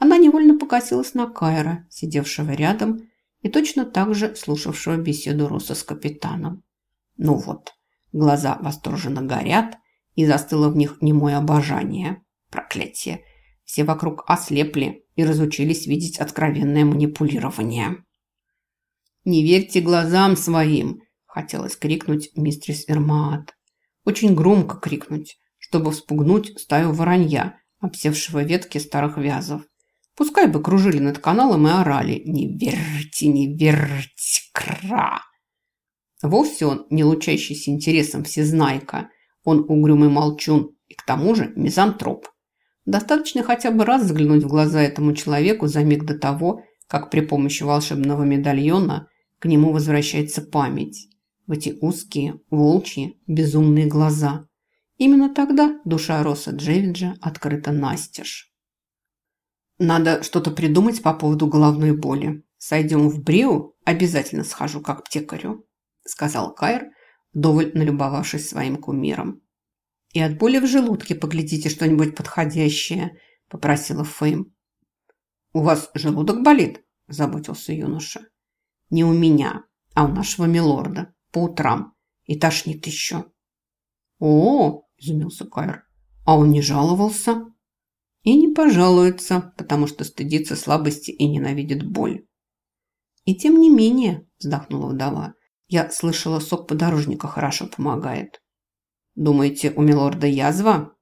Она невольно покосилась на Кайра, сидевшего рядом и точно так же слушавшего беседу Роса с капитаном. Ну вот, глаза восторженно горят, и застыло в них немое обожание. Проклятие! Все вокруг ослепли и разучились видеть откровенное манипулирование. «Не верьте глазам своим!» – хотелось крикнуть мистрис Эрмаат. Очень громко крикнуть, чтобы вспугнуть стаю воронья, обсевшего ветки старых вязов. Пускай бы кружили над каналом и орали «Не верьте, не верьте, кра!» Вовсе он не лучащийся интересом всезнайка, он угрюмый молчун и к тому же мизантроп. Достаточно хотя бы раз заглянуть в глаза этому человеку за миг до того, как при помощи волшебного медальона к нему возвращается память. В эти узкие, волчьи, безумные глаза. Именно тогда душа Роса Джевиджа открыта настежь. Надо что-то придумать по поводу головной боли. Сойдем в Бриу, обязательно схожу к аптекарю, сказал Кайр, вдоволь налюбовавшись своим кумиром. «И от боли в желудке поглядите что-нибудь подходящее», – попросила Фейм. «У вас желудок болит?» – заботился юноша. «Не у меня, а у нашего милорда. По утрам. И тошнит еще». «О!» – изумился Кайр. «А он не жаловался?» «И не пожалуется, потому что стыдится слабости и ненавидит боль». «И тем не менее», – вздохнула вдова, – «я слышала, сок подорожника хорошо помогает». Думаете, у милорда язва?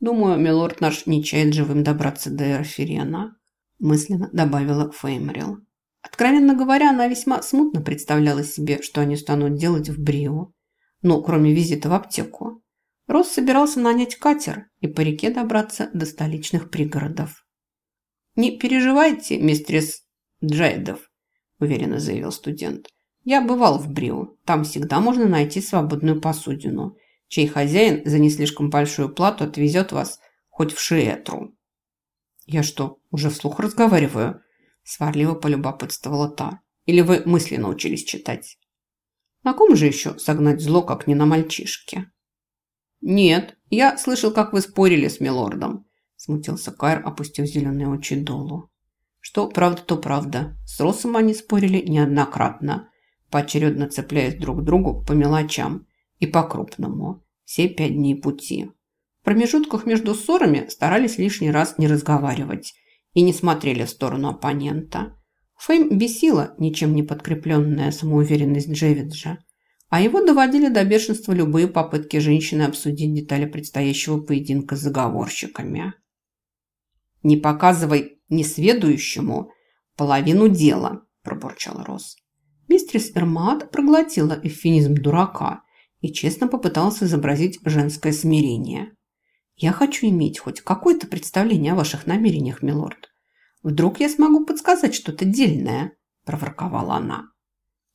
Думаю, милорд наш не чает живым добраться до Эрферена, мысленно добавила Феймрил. Откровенно говоря, она весьма смутно представляла себе, что они станут делать в Брио. Ну, кроме визита в аптеку. Росс собирался нанять катер и по реке добраться до столичных пригородов. «Не переживайте, мистерис Джайдов», – уверенно заявил студент. «Я бывал в Брио. Там всегда можно найти свободную посудину чей хозяин за не слишком большую плату отвезет вас хоть в Шиэтру. «Я что, уже вслух разговариваю?» – сварливо полюбопытствовала та. «Или вы мысли научились читать?» «На ком же еще согнать зло, как не на мальчишке?» «Нет, я слышал, как вы спорили с милордом», – смутился Кайр, опустив зеленые очи долу. Что правда, то правда. С Росом они спорили неоднократно, поочередно цепляясь друг к другу по мелочам и по-крупному. Все пять дней пути. В промежутках между ссорами старались лишний раз не разговаривать и не смотрели в сторону оппонента. Фейм бесила ничем не подкрепленная самоуверенность Джевиджа, а его доводили до бешенства любые попытки женщины обсудить детали предстоящего поединка с заговорщиками. «Не показывай несведущему половину дела», – пробурчал Рос. Мистрис Эрмат проглотила эвфемизм дурака и честно попытался изобразить женское смирение. «Я хочу иметь хоть какое-то представление о ваших намерениях, милорд. Вдруг я смогу подсказать что-то дельное?» – проворковала она.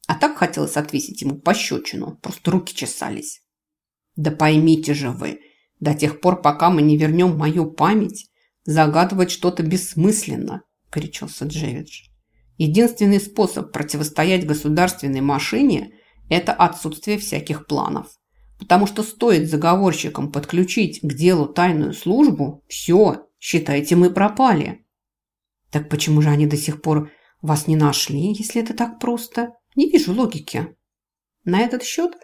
А так хотелось отвесить ему пощечину, просто руки чесались. «Да поймите же вы, до тех пор, пока мы не вернем мою память, загадывать что-то бессмысленно», – кричался Джевидж. «Единственный способ противостоять государственной машине – это отсутствие всяких планов. Потому что стоит заговорщикам подключить к делу тайную службу, все, считайте, мы пропали. Так почему же они до сих пор вас не нашли, если это так просто? Не вижу логики. На этот счет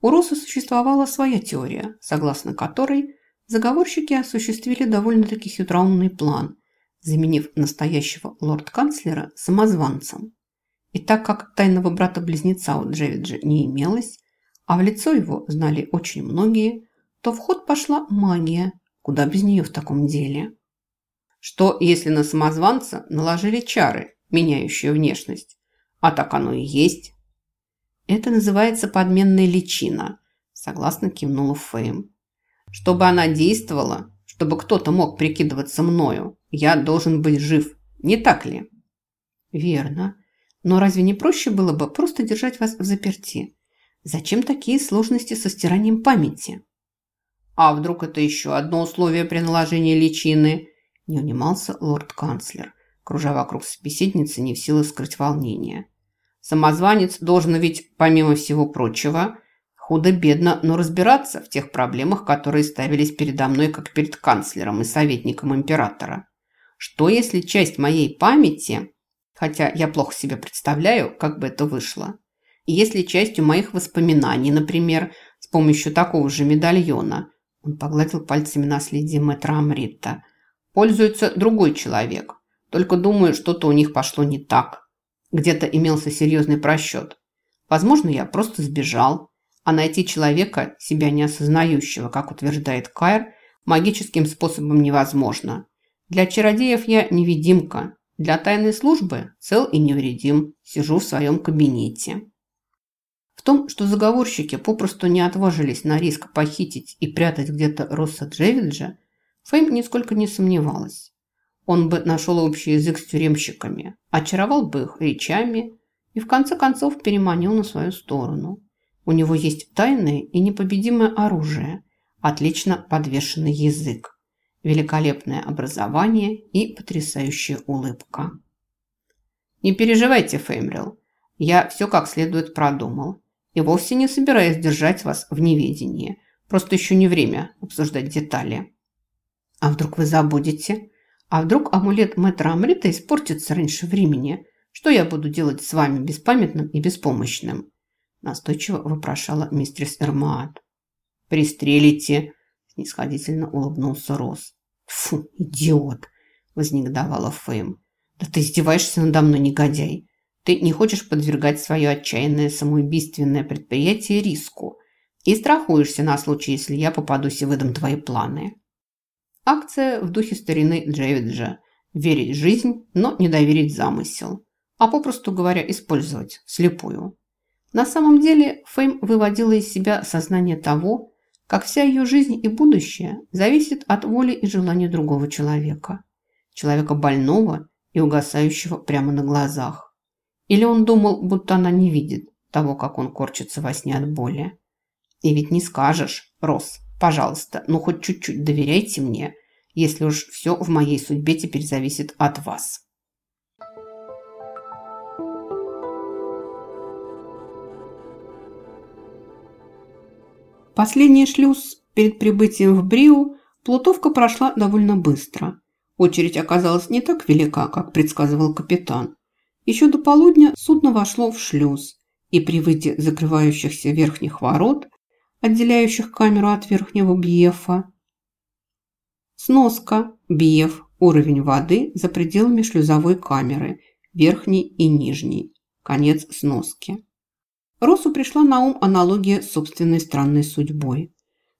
у Роса существовала своя теория, согласно которой заговорщики осуществили довольно-таки хитроумный план, заменив настоящего лорд-канцлера самозванцем. И так как тайного брата-близнеца у Джевиджа не имелось, а в лицо его знали очень многие, то в ход пошла магия. Куда без нее в таком деле? Что, если на самозванца наложили чары, меняющие внешность? А так оно и есть. Это называется подменная личина, согласно кивнула Фейм. Чтобы она действовала, чтобы кто-то мог прикидываться мною, я должен быть жив, не так ли? Верно. Но разве не проще было бы просто держать вас в заперти? Зачем такие сложности со стиранием памяти? А вдруг это еще одно условие при наложении личины? Не унимался лорд-канцлер, кружа вокруг собеседницы, не в силах скрыть волнение. Самозванец должен ведь, помимо всего прочего, худо-бедно, но разбираться в тех проблемах, которые ставились передо мной как перед канцлером и советником императора. Что если часть моей памяти, хотя я плохо себе представляю, как бы это вышло, если частью моих воспоминаний, например, с помощью такого же медальона, он погладил пальцами наследие мэтра Амрита, пользуется другой человек, только думаю, что-то у них пошло не так. Где-то имелся серьезный просчет. Возможно, я просто сбежал, а найти человека, себя не осознающего, как утверждает Кайр, магическим способом невозможно. Для чародеев я невидимка, для тайной службы цел и невредим, сижу в своем кабинете. В том, что заговорщики попросту не отважились на риск похитить и прятать где-то Росса Джевиджа, Фейм нисколько не сомневалась. Он бы нашел общий язык с тюремщиками, очаровал бы их речами и в конце концов переманил на свою сторону. У него есть тайное и непобедимое оружие, отлично подвешенный язык, великолепное образование и потрясающая улыбка. Не переживайте, Феймрил, я все как следует продумал и вовсе не собираюсь держать вас в неведении. Просто еще не время обсуждать детали. А вдруг вы забудете? А вдруг амулет мэтра Амрита испортится раньше времени? Что я буду делать с вами беспамятным и беспомощным? Настойчиво вопрошала мистерс Эрмаат. «Пристрелите!» – снисходительно улыбнулся Рос. «Фу, идиот!» – вознегодовала Фэм. «Да ты издеваешься надо мной, негодяй! Ты не хочешь подвергать свое отчаянное самоубийственное предприятие риску и страхуешься на случай, если я попадусь и выдам твои планы. Акция в духе старины Джевиджа – верить в жизнь, но не доверить замысел, а попросту говоря, использовать слепую. На самом деле Фейм выводила из себя сознание того, как вся ее жизнь и будущее зависит от воли и желания другого человека. Человека больного и угасающего прямо на глазах. Или он думал, будто она не видит того, как он корчится во сне от боли. И ведь не скажешь, Рос, пожалуйста, ну хоть чуть-чуть доверяйте мне, если уж все в моей судьбе теперь зависит от вас. Последний шлюз перед прибытием в Бриу плутовка прошла довольно быстро. Очередь оказалась не так велика, как предсказывал капитан. Еще до полудня судно вошло в шлюз, и при виде закрывающихся верхних ворот, отделяющих камеру от верхнего бьефа, сноска, бьеф, уровень воды за пределами шлюзовой камеры, верхней и нижней, конец сноски. Росу пришла на ум аналогия с собственной странной судьбой.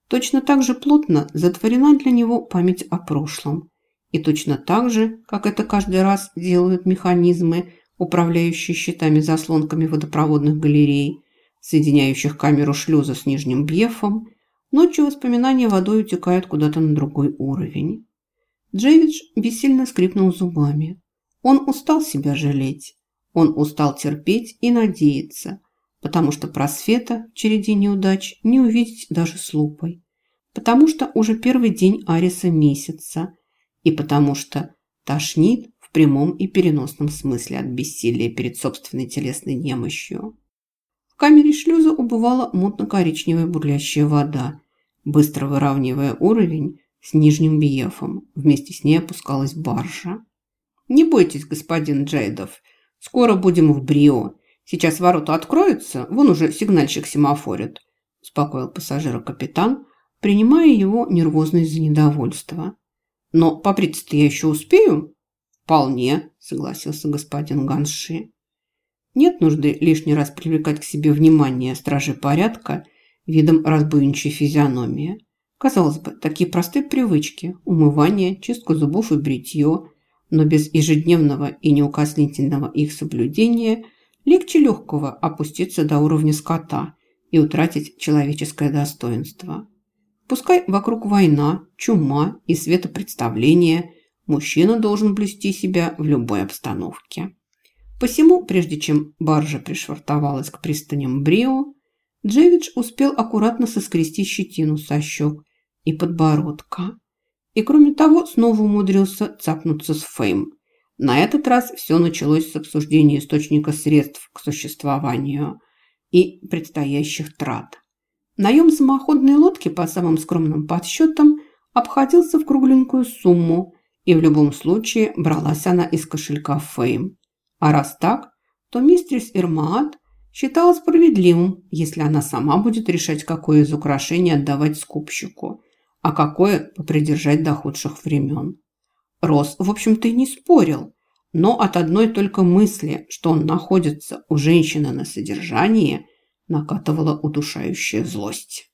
Точно так же плотно затворена для него память о прошлом. И точно так же, как это каждый раз делают механизмы, управляющий щитами-заслонками водопроводных галерей, соединяющих камеру шлюза с нижним бьефом, ночью воспоминания водой утекают куда-то на другой уровень. Джейвидж бессильно скрипнул зубами. Он устал себя жалеть. Он устал терпеть и надеяться, потому что просвета в череде неудач не увидеть даже с лупой. Потому что уже первый день Ариса месяца. И потому что тошнит прямом и переносном смысле от бессилия перед собственной телесной немощью. Камере шлюза убывала мутно-коричневая бурлящая вода, быстро выравнивая уровень с нижним биефом. Вместе с ней опускалась баржа. «Не бойтесь, господин Джейдов, скоро будем в Брио. Сейчас ворота откроются, вон уже сигнальщик семафорит», успокоил пассажира капитан, принимая его нервозность за недовольство. «Но поприться-то я еще успею?» «Вполне», – согласился господин Ганши. Нет нужды лишний раз привлекать к себе внимание стражи порядка видом разбойничьей физиономии. Казалось бы, такие простые привычки – умывание, чистку зубов и бритье, но без ежедневного и неукоснительного их соблюдения легче легкого опуститься до уровня скота и утратить человеческое достоинство. Пускай вокруг война, чума и светопредставление – Мужчина должен блюсти себя в любой обстановке. Посему, прежде чем баржа пришвартовалась к пристаням Брио, Джевидж успел аккуратно соскрести щетину со щек и подбородка. И кроме того, снова умудрился цапнуться с Фейм. На этот раз все началось с обсуждения источника средств к существованию и предстоящих трат. Наем самоходной лодки по самым скромным подсчетам обходился в кругленькую сумму И в любом случае бралась она из кошелька Фейм. А раз так, то мистерс Ирмаат считала справедливым, если она сама будет решать, какое из украшений отдавать скупщику, а какое попридержать до худших времен. Рос, в общем-то, и не спорил, но от одной только мысли, что он находится у женщины на содержании, накатывала удушающая злость.